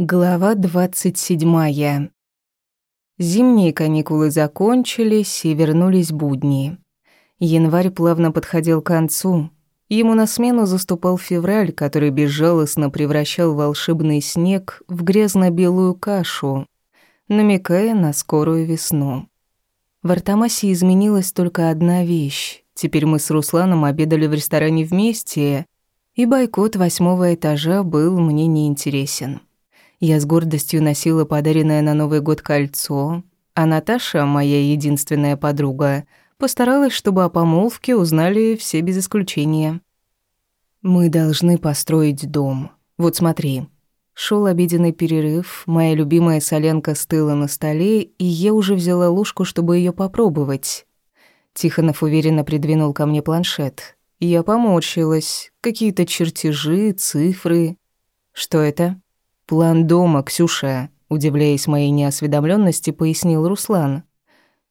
Глава двадцать седьмая. Зимние каникулы закончились и вернулись будни. Январь плавно подходил к концу. Ему на смену заступал февраль, который безжалостно превращал волшебный снег в грязно-белую кашу, намекая на скорую весну. В Артамасе изменилась только одна вещь. Теперь мы с Русланом обедали в ресторане вместе, и бойкот восьмого этажа был мне неинтересен. Я с гордостью носила подаренное на Новый год кольцо, а Наташа, моя единственная подруга, постаралась, чтобы о помолвке узнали все без исключения. «Мы должны построить дом. Вот смотри». Шел обеденный перерыв, моя любимая солянка стыла на столе, и я уже взяла ложку, чтобы ее попробовать. Тихонов уверенно придвинул ко мне планшет. Я поморщилась. Какие-то чертежи, цифры. Что это? «План дома, Ксюша», — удивляясь моей неосведомленности, пояснил Руслан.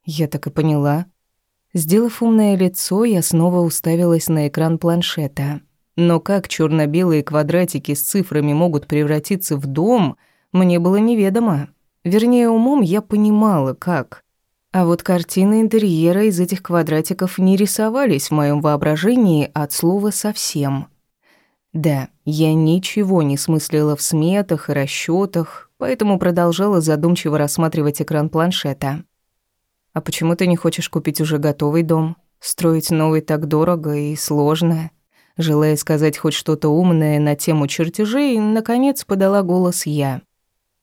Я так и поняла. Сделав умное лицо, я снова уставилась на экран планшета. Но как черно белые квадратики с цифрами могут превратиться в дом, мне было неведомо. Вернее, умом я понимала, как. А вот картины интерьера из этих квадратиков не рисовались в моем воображении от слова «совсем». Да, я ничего не смыслила в сметах и расчетах, поэтому продолжала задумчиво рассматривать экран планшета. «А почему ты не хочешь купить уже готовый дом? Строить новый так дорого и сложно». Желая сказать хоть что-то умное на тему чертежей, наконец подала голос я.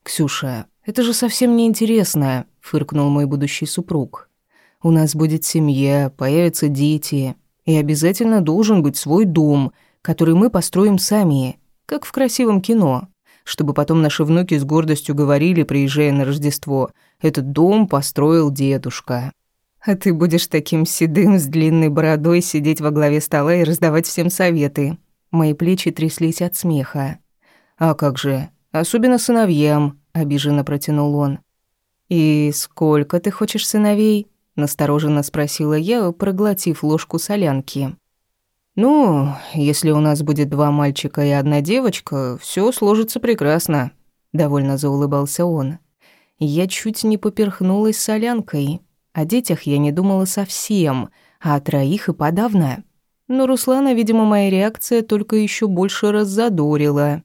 «Ксюша, это же совсем не интересно», — фыркнул мой будущий супруг. «У нас будет семья, появятся дети, и обязательно должен быть свой дом, который мы построим сами, как в красивом кино, чтобы потом наши внуки с гордостью говорили, приезжая на Рождество, «Этот дом построил дедушка». А ты будешь таким седым с длинной бородой сидеть во главе стола и раздавать всем советы. Мои плечи тряслись от смеха. «А как же? Особенно сыновьям», — обиженно протянул он. «И сколько ты хочешь сыновей?» — настороженно спросила я, проглотив ложку солянки. «Ну, если у нас будет два мальчика и одна девочка, все сложится прекрасно», — довольно заулыбался он. Я чуть не поперхнулась солянкой. О детях я не думала совсем, а о троих и подавно. Но Руслана, видимо, моя реакция только еще больше раззадорила.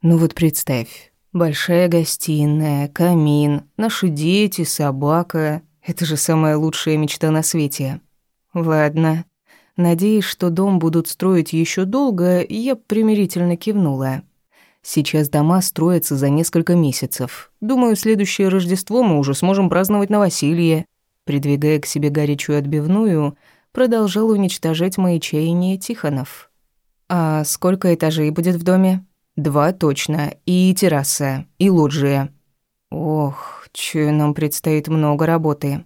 «Ну вот представь, большая гостиная, камин, наши дети, собака. Это же самая лучшая мечта на свете». «Ладно», Надеясь, что дом будут строить еще долго, я примирительно кивнула. Сейчас дома строятся за несколько месяцев. Думаю, следующее Рождество мы уже сможем праздновать новоселье. Придвигая к себе горячую отбивную, продолжал уничтожать мои чаяния Тихонов. «А сколько этажей будет в доме?» «Два точно. И терраса, и лоджия». «Ох, чё, нам предстоит много работы».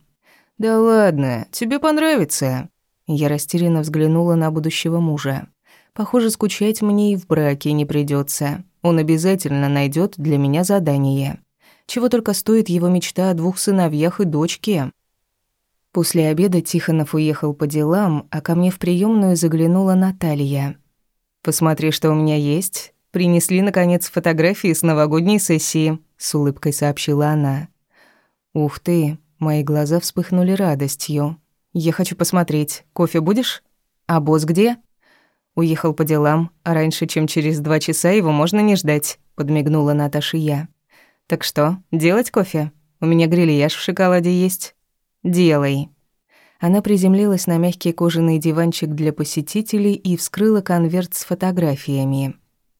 «Да ладно, тебе понравится. Я растерянно взглянула на будущего мужа. Похоже, скучать мне и в браке не придется. Он обязательно найдет для меня задание. Чего только стоит его мечта о двух сыновьях и дочке. После обеда Тихонов уехал по делам, а ко мне в приемную заглянула Наталья. «Посмотри, что у меня есть. Принесли, наконец, фотографии с новогодней сессии», — с улыбкой сообщила она. «Ух ты!» — мои глаза вспыхнули радостью. «Я хочу посмотреть. Кофе будешь? А босс где?» «Уехал по делам, раньше, чем через два часа, его можно не ждать», — подмигнула Наташа я. «Так что, делать кофе? У меня грильяж в шоколаде есть». «Делай». Она приземлилась на мягкий кожаный диванчик для посетителей и вскрыла конверт с фотографиями.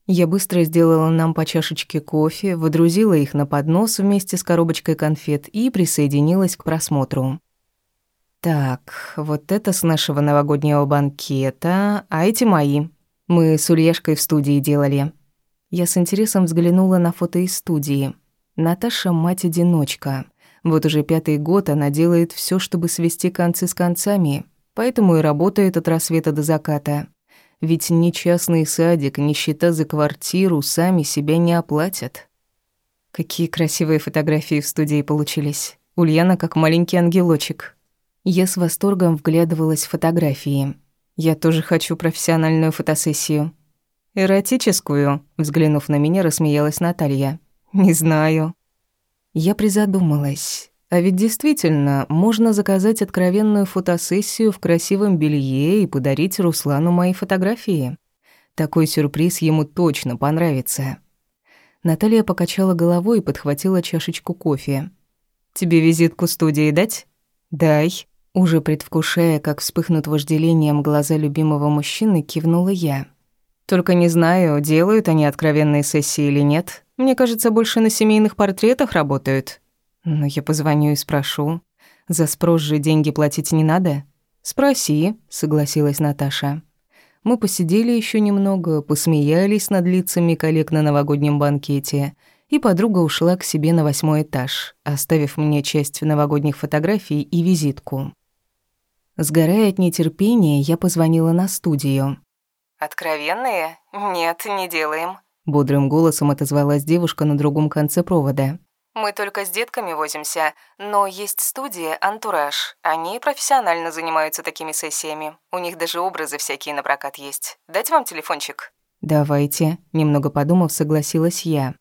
Я быстро сделала нам по чашечке кофе, выдрузила их на поднос вместе с коробочкой конфет и присоединилась к просмотру. Так, вот это с нашего новогоднего банкета, а эти мои. Мы с Ульяшкой в студии делали. Я с интересом взглянула на фото из студии. Наташа мать-одиночка. Вот уже пятый год она делает все, чтобы свести концы с концами, поэтому и работает от рассвета до заката. Ведь ни частный садик, ни счета за квартиру сами себя не оплатят. Какие красивые фотографии в студии получились. Ульяна как маленький ангелочек. Я с восторгом вглядывалась в фотографии. Я тоже хочу профессиональную фотосессию. Эротическую, взглянув на меня, рассмеялась Наталья. Не знаю. Я призадумалась. А ведь действительно, можно заказать откровенную фотосессию в красивом белье и подарить Руслану мои фотографии. Такой сюрприз ему точно понравится. Наталья покачала головой и подхватила чашечку кофе. «Тебе визитку студии дать?» «Дай». Уже предвкушая, как вспыхнут вожделением глаза любимого мужчины, кивнула я. «Только не знаю, делают они откровенные сессии или нет. Мне кажется, больше на семейных портретах работают». «Ну, я позвоню и спрошу. За спрос же деньги платить не надо?» «Спроси», — согласилась Наташа. Мы посидели еще немного, посмеялись над лицами коллег на новогоднем банкете, и подруга ушла к себе на восьмой этаж, оставив мне часть новогодних фотографий и визитку. Сгорая от нетерпения, я позвонила на студию. «Откровенные? Нет, не делаем», — бодрым голосом отозвалась девушка на другом конце провода. «Мы только с детками возимся, но есть студия «Антураж». Они профессионально занимаются такими сессиями. У них даже образы всякие на прокат есть. Дать вам телефончик?» «Давайте», — немного подумав, согласилась я.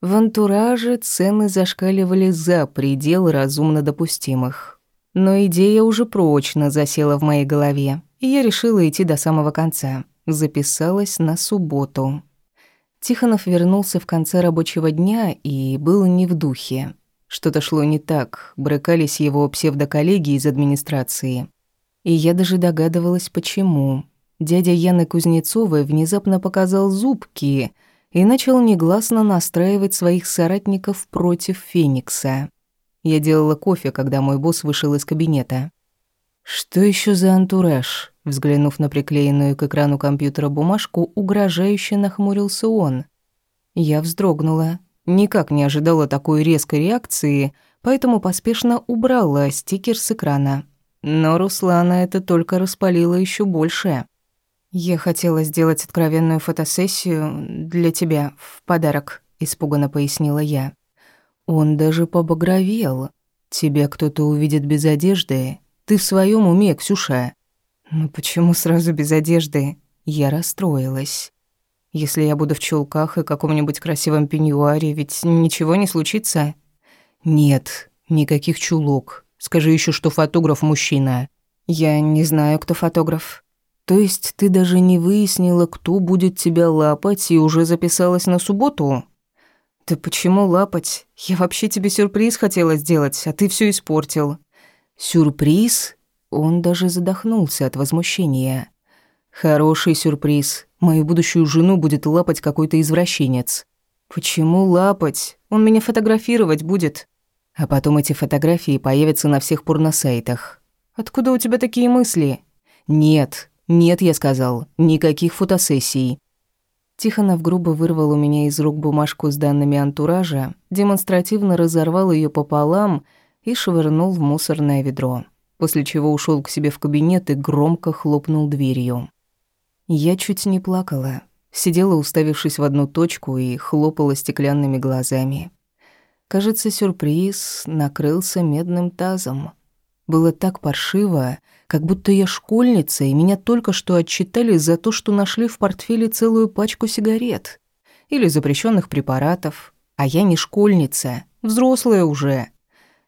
В «Антураже» цены зашкаливали за предел разумно допустимых. Но идея уже прочно засела в моей голове, и я решила идти до самого конца. Записалась на субботу. Тихонов вернулся в конце рабочего дня и был не в духе. Что-то шло не так, брыкались его псевдоколлеги из администрации. И я даже догадывалась, почему. Дядя Яны Кузнецовой внезапно показал зубки и начал негласно настраивать своих соратников против Феникса. Я делала кофе, когда мой босс вышел из кабинета. «Что еще за антураж?» Взглянув на приклеенную к экрану компьютера бумажку, угрожающе нахмурился он. Я вздрогнула. Никак не ожидала такой резкой реакции, поэтому поспешно убрала стикер с экрана. Но Руслана это только распалило еще больше. «Я хотела сделать откровенную фотосессию для тебя в подарок», — испуганно пояснила я. Он даже побагровел. Тебя кто-то увидит без одежды. Ты в своем уме, Ксюша. Ну почему сразу без одежды? Я расстроилась. Если я буду в чулках и каком-нибудь красивом пеньюаре, ведь ничего не случится. Нет, никаких чулок. Скажи еще, что фотограф мужчина. Я не знаю, кто фотограф. То есть ты даже не выяснила, кто будет тебя лапать и уже записалась на субботу? «Да почему лапать? Я вообще тебе сюрприз хотела сделать, а ты все испортил». «Сюрприз?» Он даже задохнулся от возмущения. «Хороший сюрприз. Мою будущую жену будет лапать какой-то извращенец». «Почему лапать? Он меня фотографировать будет». А потом эти фотографии появятся на всех порносайтах. «Откуда у тебя такие мысли?» «Нет, нет, я сказал, никаких фотосессий. Тихонов грубо вырвал у меня из рук бумажку с данными антуража, демонстративно разорвал ее пополам и швырнул в мусорное ведро, после чего ушел к себе в кабинет и громко хлопнул дверью. Я чуть не плакала, сидела, уставившись в одну точку и хлопала стеклянными глазами. Кажется, сюрприз накрылся медным тазом. Было так паршиво, как будто я школьница, и меня только что отчитали за то, что нашли в портфеле целую пачку сигарет или запрещенных препаратов, а я не школьница, взрослая уже.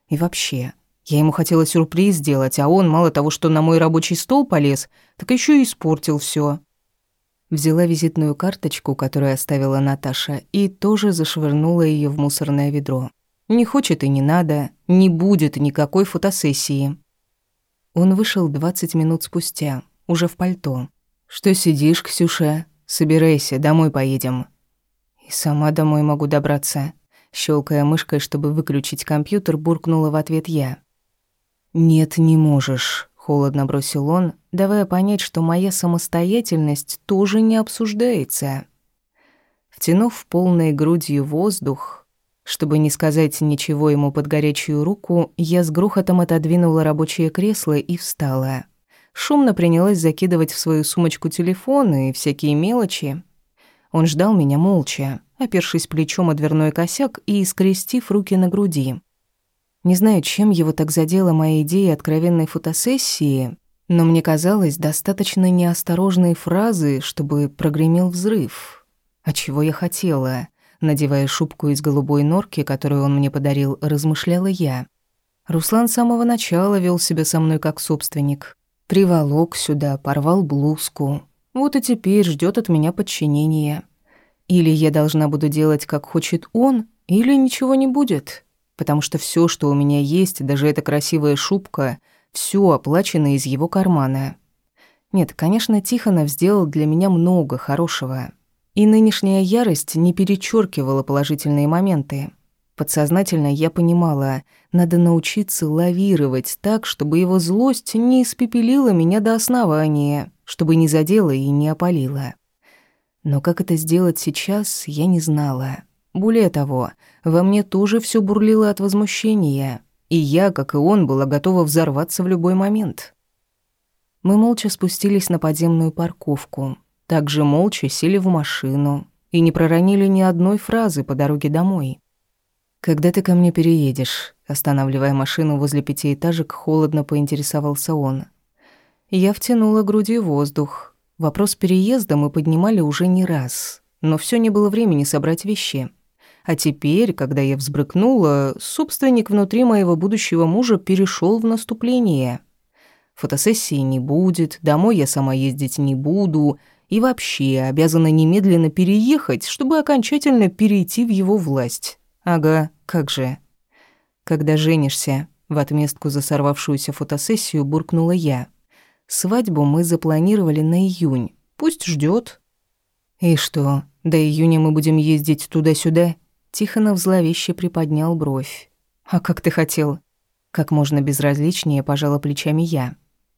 И вообще, я ему хотела сюрприз сделать, а он мало того, что на мой рабочий стол полез, так еще и испортил все. Взяла визитную карточку, которую оставила Наташа, и тоже зашвырнула ее в мусорное ведро. Не хочет и не надо, не будет никакой фотосессии. Он вышел 20 минут спустя, уже в пальто. «Что сидишь, Ксюша? Собирайся, домой поедем». «И сама домой могу добраться». Щелкая мышкой, чтобы выключить компьютер, буркнула в ответ я. «Нет, не можешь», — холодно бросил он, давая понять, что моя самостоятельность тоже не обсуждается. Втянув полной грудью воздух, чтобы не сказать ничего ему под горячую руку, я с грохотом отодвинула рабочее кресло и встала. Шумно принялась закидывать в свою сумочку телефоны и всякие мелочи. Он ждал меня молча, опершись плечом о дверной косяк и скрестив руки на груди. Не знаю, чем его так задела моя идея откровенной фотосессии, но мне казалось, достаточно неосторожные фразы, чтобы прогремел взрыв. А чего я хотела? Надевая шубку из голубой норки, которую он мне подарил, размышляла я. Руслан с самого начала вел себя со мной как собственник. Приволок сюда, порвал блузку. Вот и теперь ждет от меня подчинения. Или я должна буду делать, как хочет он, или ничего не будет. Потому что все, что у меня есть, даже эта красивая шубка, все оплачено из его кармана. Нет, конечно, Тихонов сделал для меня много хорошего. И нынешняя ярость не перечеркивала положительные моменты. Подсознательно я понимала, надо научиться лавировать так, чтобы его злость не испепелила меня до основания, чтобы не задела и не опалила. Но как это сделать сейчас, я не знала. Более того, во мне тоже все бурлило от возмущения, и я, как и он, была готова взорваться в любой момент. Мы молча спустились на подземную парковку, также молча сели в машину и не проронили ни одной фразы по дороге домой. «Когда ты ко мне переедешь?» Останавливая машину возле пятиэтажек, холодно поинтересовался он. Я втянула груди воздух. Вопрос переезда мы поднимали уже не раз, но все не было времени собрать вещи. А теперь, когда я взбрыкнула, собственник внутри моего будущего мужа перешел в наступление. Фотосессии не будет, домой я сама ездить не буду, и вообще обязана немедленно переехать, чтобы окончательно перейти в его власть. Ага, как же. Когда женишься, в отместку за сорвавшуюся фотосессию буркнула я. Свадьбу мы запланировали на июнь. Пусть ждет. И что, до июня мы будем ездить туда-сюда? Тихонов зловеще приподнял бровь. А как ты хотел? Как можно безразличнее пожала плечами я.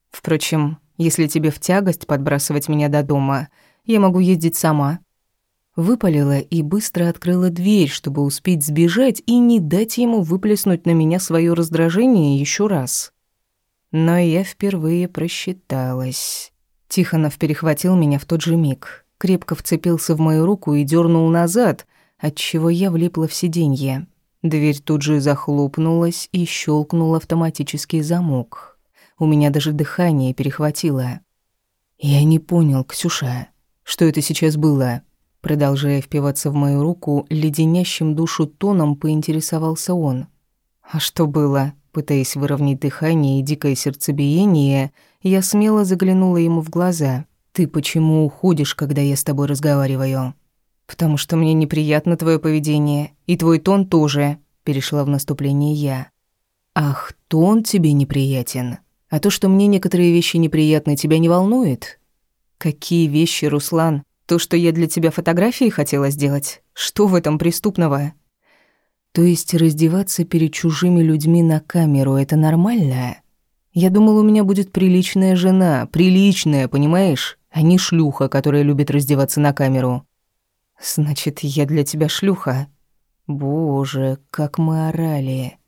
Впрочем, если тебе в тягость подбрасывать меня до дома, я могу ездить сама. Выпалила и быстро открыла дверь, чтобы успеть сбежать и не дать ему выплеснуть на меня свое раздражение еще раз. Но я впервые просчиталась. Тихонов перехватил меня в тот же миг, крепко вцепился в мою руку и дернул назад, отчего я влипла в сиденье. Дверь тут же захлопнулась и щелкнул автоматический замок. У меня даже дыхание перехватило. Я не понял, Ксюша, что это сейчас было. Продолжая впиваться в мою руку, леденящим душу тоном поинтересовался он. «А что было?» Пытаясь выровнять дыхание и дикое сердцебиение, я смело заглянула ему в глаза. «Ты почему уходишь, когда я с тобой разговариваю?» «Потому что мне неприятно твое поведение, и твой тон тоже», — перешла в наступление я. «Ах, тон тебе неприятен. А то, что мне некоторые вещи неприятны, тебя не волнует?» «Какие вещи, Руслан? То, что я для тебя фотографии хотела сделать? Что в этом преступного? То есть раздеваться перед чужими людьми на камеру это нормально? Я думал, у меня будет приличная жена, приличная, понимаешь? А не шлюха, которая любит раздеваться на камеру. Значит, я для тебя шлюха. Боже, как мы орали.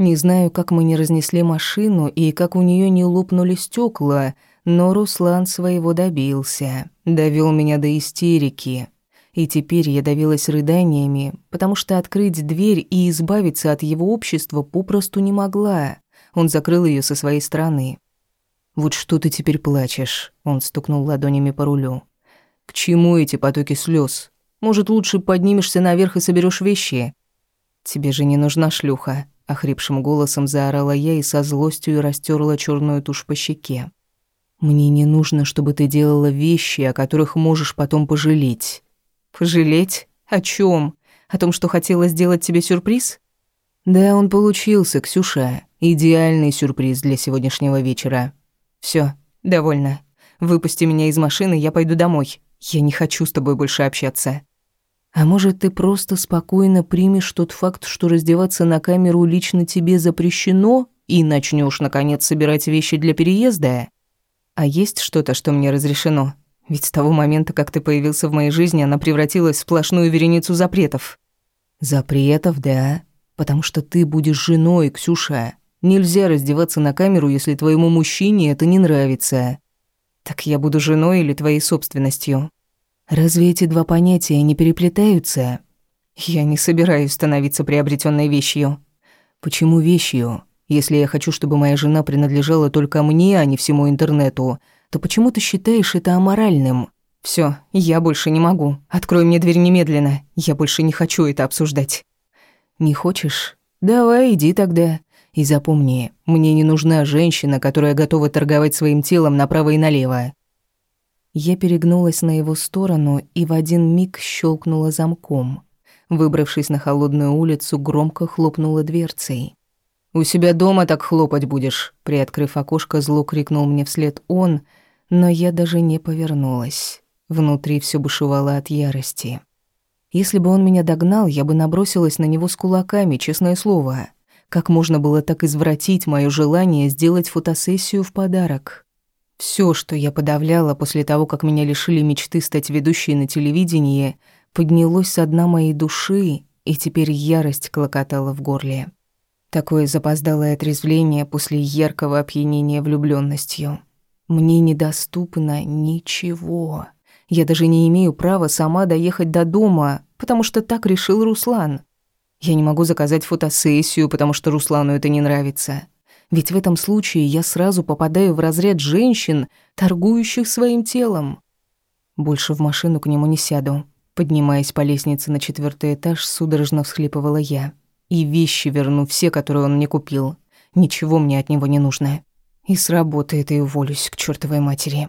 Не знаю, как мы не разнесли машину и как у нее не лопнули стекла, но Руслан своего добился, довел меня до истерики. И теперь я давилась рыданиями, потому что открыть дверь и избавиться от его общества попросту не могла. Он закрыл ее со своей стороны. «Вот что ты теперь плачешь?» Он стукнул ладонями по рулю. «К чему эти потоки слез? Может, лучше поднимешься наверх и соберешь вещи?» «Тебе же не нужна шлюха», — охрипшим голосом заорала я и со злостью растерла черную тушь по щеке. Мне не нужно, чтобы ты делала вещи, о которых можешь потом пожалеть. Пожалеть? О чем? О том, что хотела сделать тебе сюрприз? Да, он получился, Ксюша. Идеальный сюрприз для сегодняшнего вечера. Все, довольно. Выпусти меня из машины, я пойду домой. Я не хочу с тобой больше общаться. А может, ты просто спокойно примешь тот факт, что раздеваться на камеру лично тебе запрещено, и начнешь наконец собирать вещи для переезда? А есть что-то, что мне разрешено? Ведь с того момента, как ты появился в моей жизни, она превратилась в сплошную вереницу запретов. Запретов, да. Потому что ты будешь женой, Ксюша. Нельзя раздеваться на камеру, если твоему мужчине это не нравится. Так я буду женой или твоей собственностью? Разве эти два понятия не переплетаются? Я не собираюсь становиться приобретенной вещью. Почему вещью? Если я хочу, чтобы моя жена принадлежала только мне, а не всему интернету, то почему ты считаешь это аморальным? Все, я больше не могу. Открой мне дверь немедленно. Я больше не хочу это обсуждать. Не хочешь? Давай, иди тогда. И запомни, мне не нужна женщина, которая готова торговать своим телом направо и налево. Я перегнулась на его сторону и в один миг щелкнула замком. Выбравшись на холодную улицу, громко хлопнула дверцей. «У себя дома так хлопать будешь», — приоткрыв окошко, зло крикнул мне вслед он, но я даже не повернулась. Внутри все бушевало от ярости. Если бы он меня догнал, я бы набросилась на него с кулаками, честное слово. Как можно было так извратить мое желание сделать фотосессию в подарок? Все, что я подавляла после того, как меня лишили мечты стать ведущей на телевидении, поднялось со дна моей души, и теперь ярость клокотала в горле. Такое запоздалое отрезвление после яркого опьянения влюбленностью. Мне недоступно ничего. Я даже не имею права сама доехать до дома, потому что так решил Руслан. Я не могу заказать фотосессию, потому что Руслану это не нравится. Ведь в этом случае я сразу попадаю в разряд женщин, торгующих своим телом. Больше в машину к нему не сяду. Поднимаясь по лестнице на четвертый этаж, судорожно всхлипывала я. И вещи верну, все, которые он мне купил. Ничего мне от него не нужно. И с работы этой уволюсь к чертовой матери.